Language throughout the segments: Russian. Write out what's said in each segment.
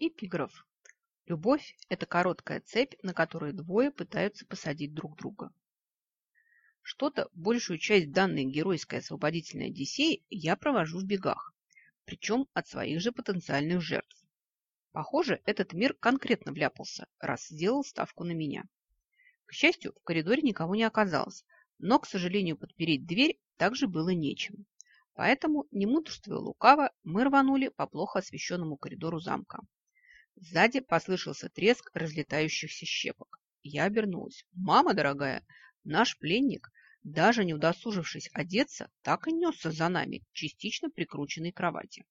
Эпиграф. Любовь – это короткая цепь, на которой двое пытаются посадить друг друга. Что-то большую часть данной геройской освободительной Одиссеи я провожу в бегах, причем от своих же потенциальных жертв. Похоже, этот мир конкретно вляпался, раз сделал ставку на меня. К счастью, в коридоре никого не оказалось, но, к сожалению, подпереть дверь также было нечем. Поэтому, не мудрствуя лукаво, мы рванули по плохо освещенному коридору замка. Сзади послышался треск разлетающихся щепок. Я обернулась. «Мама дорогая, наш пленник, даже не удосужившись одеться, так и несся за нами частично прикрученной кровати.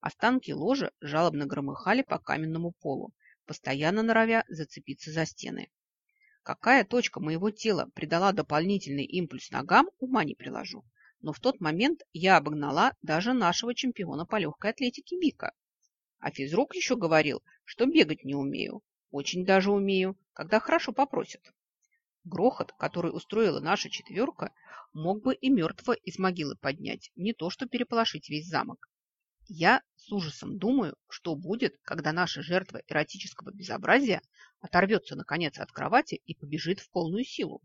Останки ложа жалобно громыхали по каменному полу, постоянно норовя зацепиться за стены. Какая точка моего тела придала дополнительный импульс ногам, ума не приложу. Но в тот момент я обогнала даже нашего чемпиона по легкой атлетике Вика. А физрук еще говорил, что бегать не умею. Очень даже умею, когда хорошо попросят. Грохот, который устроила наша четверка, мог бы и мертвого из могилы поднять, не то что переполошить весь замок. Я с ужасом думаю, что будет, когда наша жертва эротического безобразия оторвется наконец от кровати и побежит в полную силу.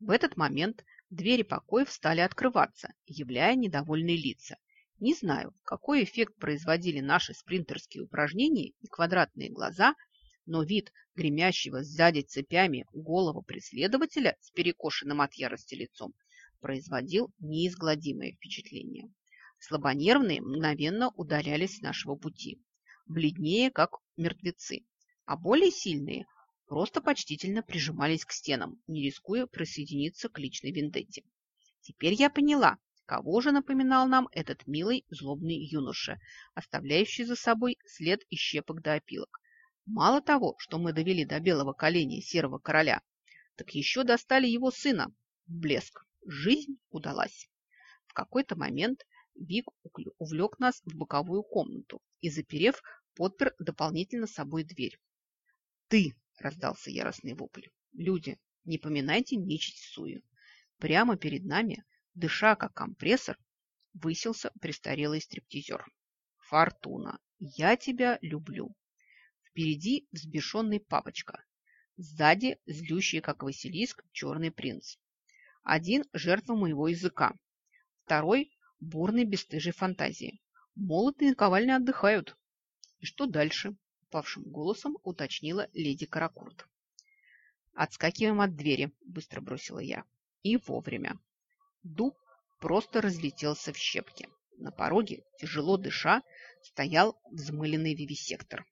В этот момент двери покоев стали открываться, являя недовольные лица. Не знаю, какой эффект производили наши спринтерские упражнения и квадратные глаза, но вид гремящего сзади цепями голову преследователя с перекошенным от ярости лицом производил неизгладимое впечатление. Слабонервные мгновенно удалялись с нашего пути, бледнее, как мертвецы, а более сильные просто почтительно прижимались к стенам, не рискуя присоединиться к личной вендетте. Теперь я поняла, кого же напоминал нам этот милый злобный юноша, оставляющий за собой след из щепок до опилок. Мало того, что мы довели до белого коленя серого короля, так еще достали его сына. Блеск. Жизнь удалась. В какой-то момент Вик увлек нас в боковую комнату и, заперев, подпер дополнительно собой дверь. «Ты!» – раздался яростный вопль. «Люди, не поминайте нечисть сую!» Прямо перед нами, дыша как компрессор, высился престарелый стриптизер. «Фортуна, я тебя люблю!» Впереди взбешенный папочка. Сзади злющий, как Василиск, черный принц. Один – жертва моего языка. Второй бурной бесстыжей фантазии. Молот и наковальня отдыхают. И что дальше? Павшим голосом уточнила леди Каракурт. Отскакиваем от двери, быстро бросила я. И вовремя. Дуб просто разлетелся в щепки. На пороге, тяжело дыша, стоял взмыленный вивисектор.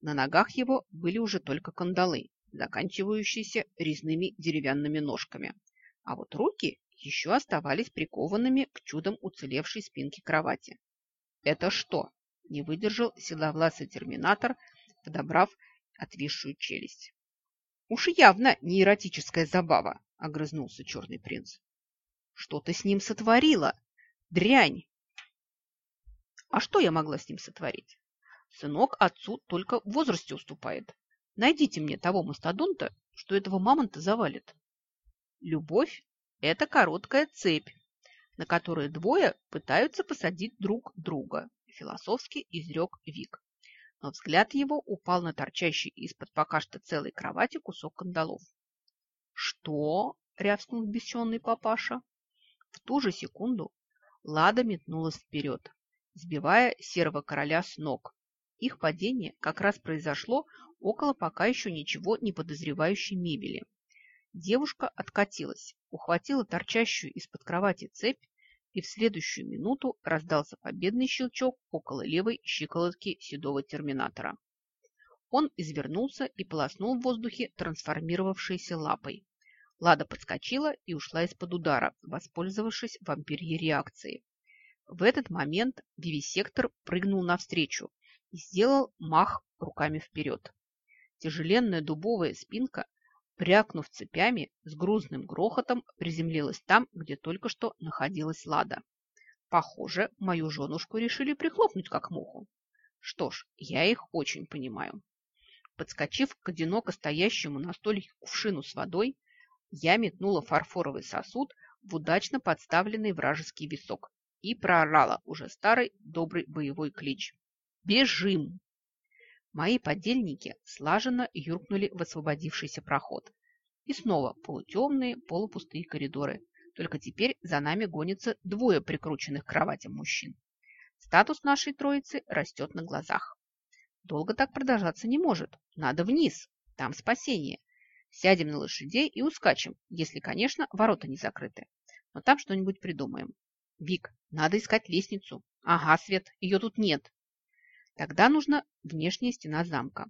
На ногах его были уже только кандалы, заканчивающиеся резными деревянными ножками. А вот руки еще оставались прикованными к чудом уцелевшей спинке кровати. «Это что?» – не выдержал седовласый терминатор, подобрав отвисшую челюсть. «Уж явно не эротическая забава!» – огрызнулся черный принц. «Что ты с ним сотворила? Дрянь!» «А что я могла с ним сотворить? Сынок отцу только в возрасте уступает. Найдите мне того мастодонта, что этого мамонта завалит. Любовь это короткая цепь, на которой двое пытаются посадить друг друга, философски изрек Вик. Но взгляд его упал на торчащий из-под пока что целой кровати кусок кандалов. «Что?» – рявкнул бесенный папаша. В ту же секунду Лада метнулась вперед, сбивая серого короля с ног. Их падение как раз произошло около пока еще ничего не подозревающей мебели. Девушка откатилась, ухватила торчащую из-под кровати цепь, и в следующую минуту раздался победный щелчок около левой щиколотки седого терминатора. Он извернулся и полоснул в воздухе трансформировавшейся лапой. Лада подскочила и ушла из-под удара, воспользовавшись вампирьей реакцией. В этот момент вивисектор прыгнул навстречу и сделал мах руками вперед. Тяжеленная дубовая спинка Прякнув цепями, с грузным грохотом приземлилась там, где только что находилась Лада. Похоже, мою женушку решили прихлопнуть как муху. Что ж, я их очень понимаю. Подскочив к одиноко стоящему на столике кувшину с водой, я метнула фарфоровый сосуд в удачно подставленный вражеский висок и проорала уже старый добрый боевой клич. «Бежим!» Мои подельники слаженно юркнули в освободившийся проход. И снова полутемные, полупустые коридоры. Только теперь за нами гонятся двое прикрученных к кроватям мужчин. Статус нашей троицы растет на глазах. Долго так продолжаться не может. Надо вниз. Там спасение. Сядем на лошадей и ускачем, если, конечно, ворота не закрыты. Но там что-нибудь придумаем. Вик, надо искать лестницу. Ага, Свет, ее тут нет. Тогда нужна внешняя стена замка.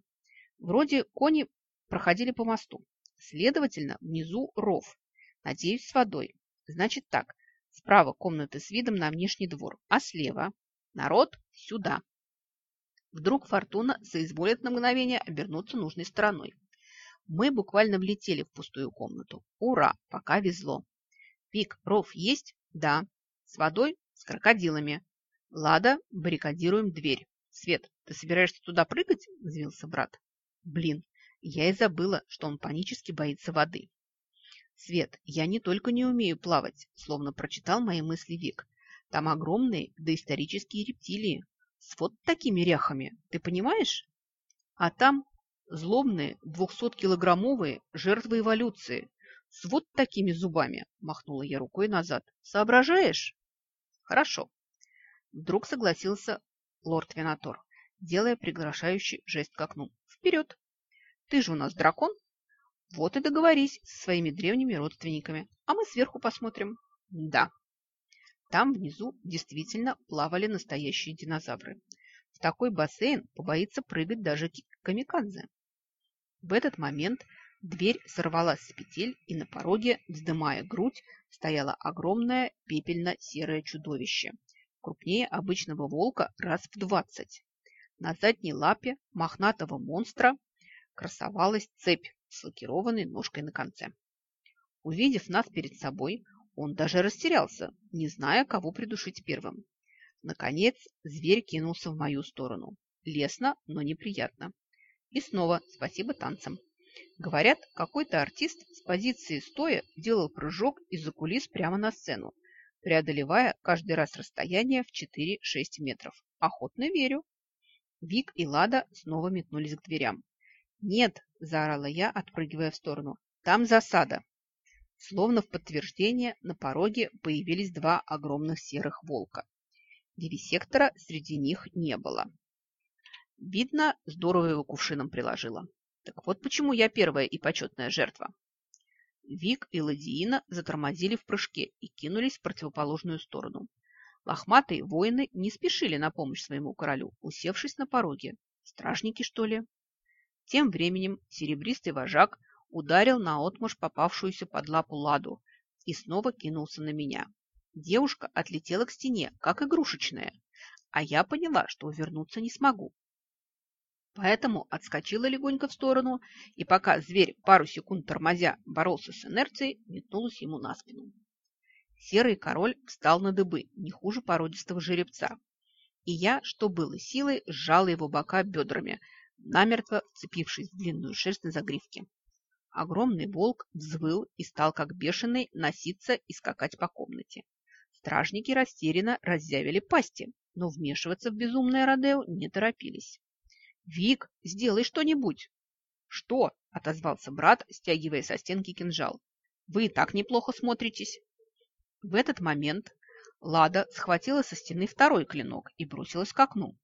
Вроде кони проходили по мосту. Следовательно, внизу ров. Надеюсь, с водой. Значит так, справа комнаты с видом на внешний двор, а слева народ сюда. Вдруг Фортуна соизволит на мгновение обернуться нужной стороной. Мы буквально влетели в пустую комнату. Ура, пока везло. Пик, ров есть? Да. С водой? С крокодилами. Лада, баррикадируем дверь. Свет, ты собираешься туда прыгать? Взвился брат. Блин, я и забыла, что он панически боится воды. Свет, я не только не умею плавать, словно прочитал мои мысли Вик. Там огромные доисторические рептилии с вот такими ряхами, ты понимаешь? А там злобные двухсоткилограммовые жертвы эволюции с вот такими зубами, махнула я рукой назад. Соображаешь? Хорошо. Вдруг согласился лорд Винатор, делая приглашающий жест к окну. Вперед! Ты же у нас дракон. Вот и договорись со своими древними родственниками, а мы сверху посмотрим. Да. Там внизу действительно плавали настоящие динозавры. В такой бассейн побоится прыгать даже камикадзе. В этот момент дверь сорвалась с петель, и на пороге, вздымая грудь, стояло огромное пепельно-серое чудовище, крупнее обычного волка раз в двадцать. На задней лапе мохнатого монстра красовалась цепь с лакированной ножкой на конце. Увидев нас перед собой, он даже растерялся, не зная, кого придушить первым. Наконец, зверь кинулся в мою сторону. Лесно, но неприятно. И снова спасибо танцам. Говорят, какой-то артист с позиции стоя делал прыжок из-за кулис прямо на сцену, преодолевая каждый раз расстояние в 4-6 метров. Охотно верю. Вик и Лада снова метнулись к дверям. «Нет!» – заорала я, отпрыгивая в сторону. «Там засада!» Словно в подтверждение на пороге появились два огромных серых волка. Вивисектора среди них не было. Видно, здорово его кувшином приложила. Так вот почему я первая и почетная жертва. Вик и Ладиина затормозили в прыжке и кинулись в противоположную сторону. Лохматые воины не спешили на помощь своему королю, усевшись на пороге. Стражники, что ли? Тем временем серебристый вожак ударил наотмашь попавшуюся под лапу ладу и снова кинулся на меня. Девушка отлетела к стене, как игрушечная, а я поняла, что увернуться не смогу. Поэтому отскочила легонько в сторону, и пока зверь, пару секунд тормозя, боролся с инерцией, метнулась ему на спину. Серый король встал на дыбы, не хуже породистого жеребца. И я, что было силой, сжала его бока бедрами, намертво вцепившись в длинную шерсть на загривке. Огромный волк взвыл и стал, как бешеный, носиться и скакать по комнате. Стражники растерянно разъявили пасти, но вмешиваться в безумное Родео не торопились. «Вик, сделай что-нибудь!» «Что?» – отозвался брат, стягивая со стенки кинжал. «Вы и так неплохо смотритесь!» В этот момент Лада схватила со стены второй клинок и бросилась к окну.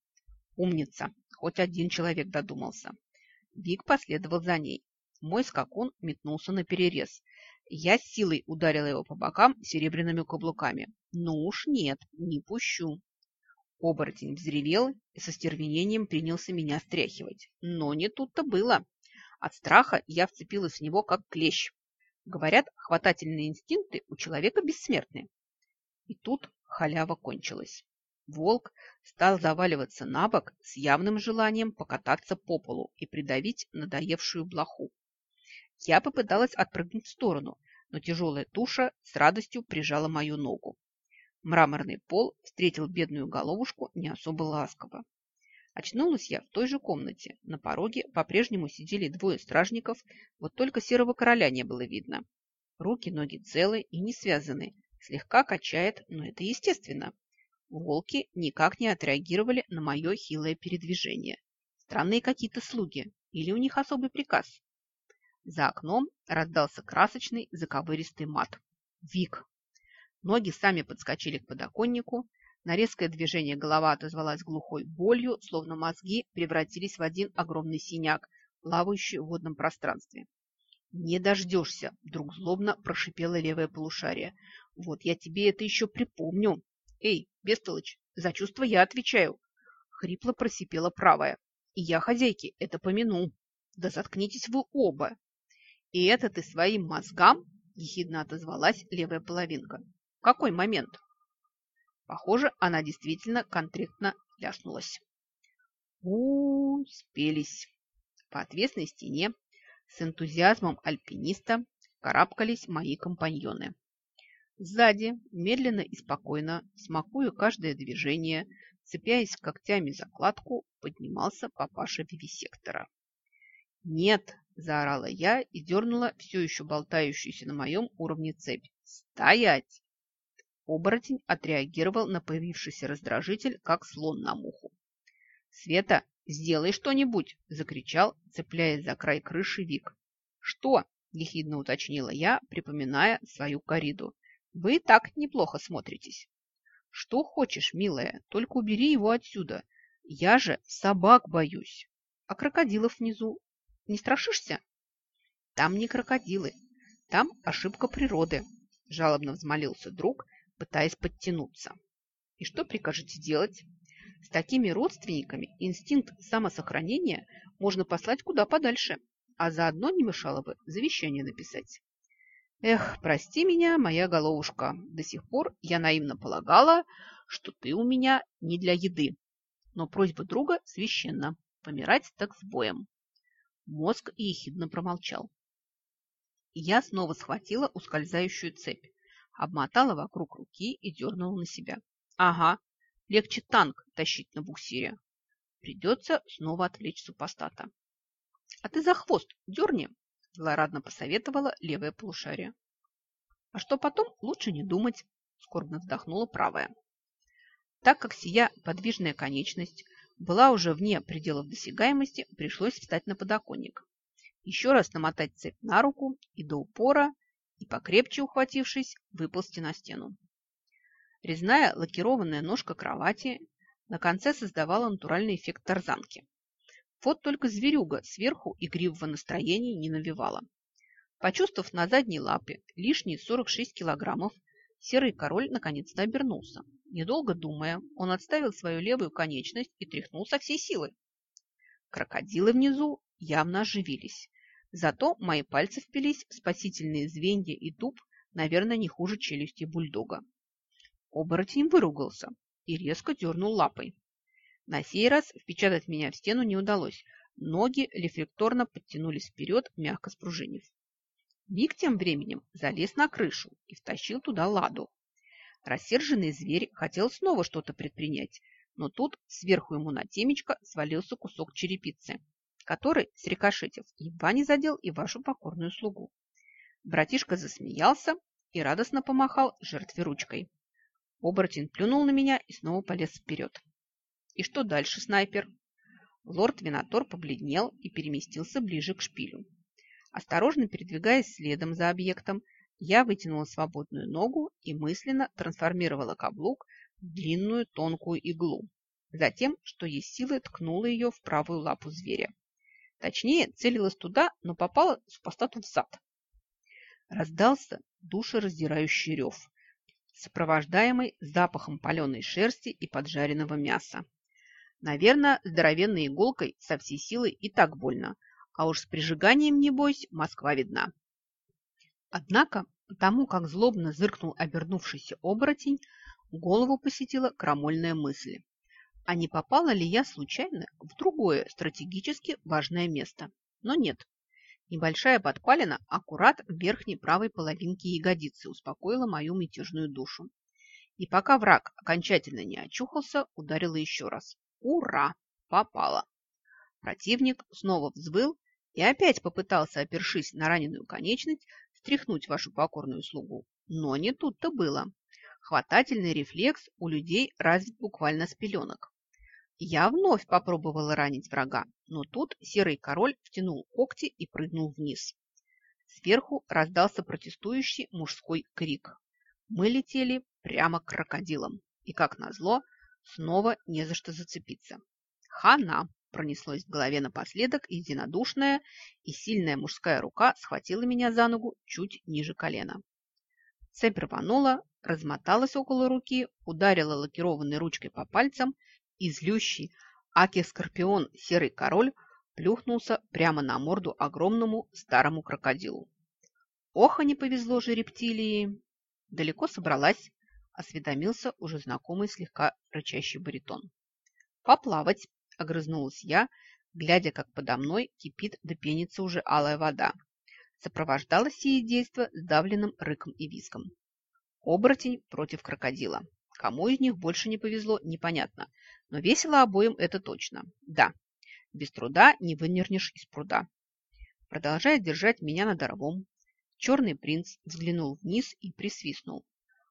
«Умница! Хоть один человек додумался. Вик последовал за ней. Мой скакун метнулся на перерез. Я силой ударила его по бокам серебряными каблуками. Ну уж нет, не пущу. Оборотень взревел и со стервенением принялся меня стряхивать. Но не тут-то было. От страха я вцепилась в него, как клещ. Говорят, хватательные инстинкты у человека бессмертны. И тут халява кончилась. Волк стал заваливаться на бок с явным желанием покататься по полу и придавить надоевшую блоху. Я попыталась отпрыгнуть в сторону, но тяжелая туша с радостью прижала мою ногу. Мраморный пол встретил бедную головушку не особо ласково. Очнулась я в той же комнате. На пороге по-прежнему сидели двое стражников, вот только серого короля не было видно. Руки, ноги целы и не связаны. Слегка качает, но это естественно. Волки никак не отреагировали на мое хилое передвижение. Странные какие-то слуги. Или у них особый приказ? За окном раздался красочный заковыристый мат. Вик. Ноги сами подскочили к подоконнику. На резкое движение голова отозвалась глухой болью, словно мозги превратились в один огромный синяк, плавающий в водном пространстве. «Не дождешься!» – вдруг злобно прошипело левое полушарие. «Вот я тебе это еще припомню!» «Эй, Бестолыч, за чувство я отвечаю!» Хрипло просипела правая. «И я, хозяйки, это помяну!» «Да заткнитесь вы оба!» «И это ты своим мозгам?» – ехидно отозвалась левая половинка. «В какой момент?» Похоже, она действительно конкретно ляснулась. у, -у, -у спелись. По отвесной стене с энтузиазмом альпиниста карабкались мои компаньоны. Сзади, медленно и спокойно, смакуя каждое движение, цепяясь когтями за кладку, поднимался папаша вивисектора. «Нет!» – заорала я и дернула все еще болтающуюся на моем уровне цепь. «Стоять!» Оборотень отреагировал на появившийся раздражитель, как слон на муху. «Света, сделай что-нибудь!» – закричал, цепляясь за край крыши Вик. «Что?» – ехидно уточнила я, припоминая свою кориду. «Вы так неплохо смотритесь». «Что хочешь, милая, только убери его отсюда. Я же собак боюсь. А крокодилов внизу не страшишься?» «Там не крокодилы, там ошибка природы», – жалобно взмолился друг, пытаясь подтянуться. «И что прикажете делать?» С такими родственниками инстинкт самосохранения можно послать куда подальше, а заодно не мешало бы завещание написать. Эх, прости меня, моя головушка, до сих пор я наивно полагала, что ты у меня не для еды. Но просьба друга священна. Помирать так с боем. Мозг ехидно промолчал. Я снова схватила ускользающую цепь, обмотала вокруг руки и дернула на себя. Ага, Легче танк тащить на буксире. Придется снова отвлечь супостата. А ты за хвост дерни, злорадно посоветовала левое полушарие. А что потом, лучше не думать, скорбно вздохнула правая. Так как сия подвижная конечность была уже вне пределов досягаемости, пришлось встать на подоконник. Еще раз намотать цепь на руку и до упора, и покрепче ухватившись, выползти на стену. Резная лакированная ножка кровати на конце создавала натуральный эффект тарзанки. Вот только зверюга сверху игривого настроения не навевала. Почувствовав на задней лапе лишние 46 килограммов, серый король наконец-то обернулся. Недолго думая, он отставил свою левую конечность и тряхнул со всей силы. Крокодилы внизу явно оживились. Зато мои пальцы впились в спасительные звенья и туп, наверное, не хуже челюсти бульдога. Оборотень выругался и резко дернул лапой. На сей раз впечатать меня в стену не удалось. Ноги рефлекторно подтянулись вперед, мягко спружинив. Вик тем временем залез на крышу и втащил туда ладу. Рассерженный зверь хотел снова что-то предпринять, но тут сверху ему на темечко свалился кусок черепицы, который, срикошетив, едва не задел и вашу покорную слугу. Братишка засмеялся и радостно помахал жертве ручкой. Оборотень плюнул на меня и снова полез вперед. И что дальше, снайпер? Лорд Винатор побледнел и переместился ближе к шпилю. Осторожно передвигаясь следом за объектом, я вытянула свободную ногу и мысленно трансформировала каблук в длинную тонкую иглу. Затем, что есть силы, ткнула ее в правую лапу зверя. Точнее, целилась туда, но попала супостату в зад. Раздался душераздирающий рев сопровождаемый запахом паленой шерсти и поджаренного мяса. Наверное, здоровенной иголкой со всей силы и так больно, а уж с прижиганием, небось, Москва видна. Однако, потому как злобно зыркнул обернувшийся оборотень, голову посетила крамольная мысль. А не попала ли я случайно в другое стратегически важное место? Но нет, Небольшая подпалина аккурат в верхней правой половинке ягодицы успокоила мою мятежную душу. И пока враг окончательно не очухался, ударила еще раз. Ура! Попала! Противник снова взвыл и опять попытался, опершись на раненую конечность, стряхнуть вашу покорную слугу. Но не тут-то было. Хватательный рефлекс у людей развит буквально с пеленок. Я вновь попробовала ранить врага, но тут серый король втянул когти и прыгнул вниз. Сверху раздался протестующий мужской крик. Мы летели прямо к крокодилам, и, как назло, снова не за что зацепиться. Хана пронеслось в голове напоследок единодушная и сильная мужская рука схватила меня за ногу чуть ниже колена. Цепь рванула, размоталась около руки, ударила лакированной ручкой по пальцам и злющий Аки-скорпион Серый Король плюхнулся прямо на морду огромному старому крокодилу. Ох, а не повезло же рептилии! Далеко собралась, осведомился уже знакомый слегка рычащий баритон. Поплавать, огрызнулась я, глядя, как подо мной кипит да пенится уже алая вода. Сопровождалось сие действо сдавленным рыком и визгом. Оборотень против крокодила. Кому из них больше не повезло, непонятно. Но весело обоим это точно. Да, без труда не вынернешь из пруда. Продолжая держать меня над орлом, черный принц взглянул вниз и присвистнул.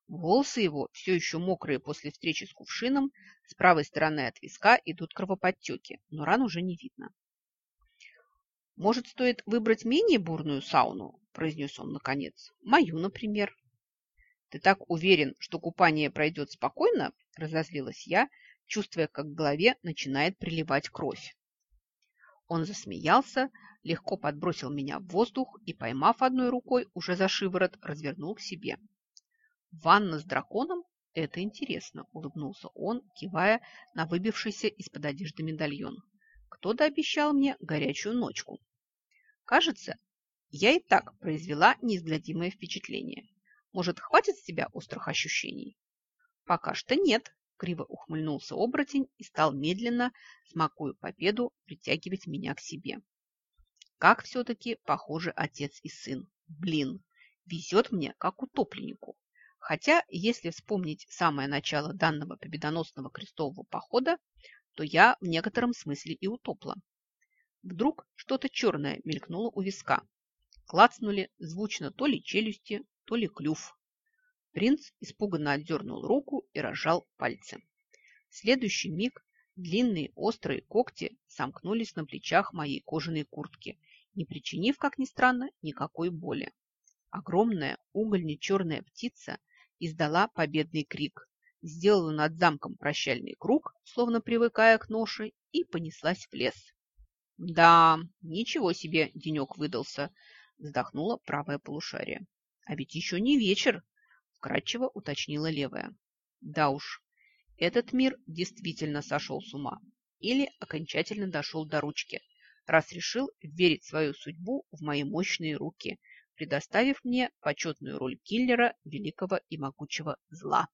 Волосы его, все еще мокрые после встречи с кувшином, с правой стороны от виска идут кровоподтеки, но ран уже не видно. «Может, стоит выбрать менее бурную сауну?» – произнес он наконец. «Мою, например». «Ты так уверен, что купание пройдет спокойно?» – разозлилась я, чувствуя, как в голове начинает приливать кровь. Он засмеялся, легко подбросил меня в воздух и, поймав одной рукой уже за шиворот, развернул к себе. «Ванна с драконом? Это интересно», – улыбнулся он, кивая на выбившийся из-под одежды медальон. «Кто-то обещал мне горячую ночку». Кажется, я и так произвела неизгладимое впечатление. Может, хватит с тебя острых ощущений? Пока что нет, криво ухмыльнулся оборотень и стал медленно, смакуя победу, притягивать меня к себе. Как все-таки похожи отец и сын. Блин, везет мне, как утопленнику. Хотя, если вспомнить самое начало данного победоносного крестового похода, то я в некотором смысле и утопла. Вдруг что-то черное мелькнуло у виска. Клацнули звучно то ли челюсти, то ли клюв. Принц испуганно отдернул руку и разжал пальцы. В следующий миг длинные острые когти сомкнулись на плечах моей кожаной куртки, не причинив, как ни странно, никакой боли. Огромная угольно-черная птица издала победный крик, сделала над замком прощальный круг, словно привыкая к ноше, и понеслась в лес. «Да, ничего себе денек выдался», – вздохнула правое полушарие. А ведь еще не вечер, вкратчиво уточнила левая. Да уж, этот мир действительно сошел с ума или окончательно дошел до ручки, раз решил верить свою судьбу в мои мощные руки, предоставив мне почетную роль киллера великого и могучего зла.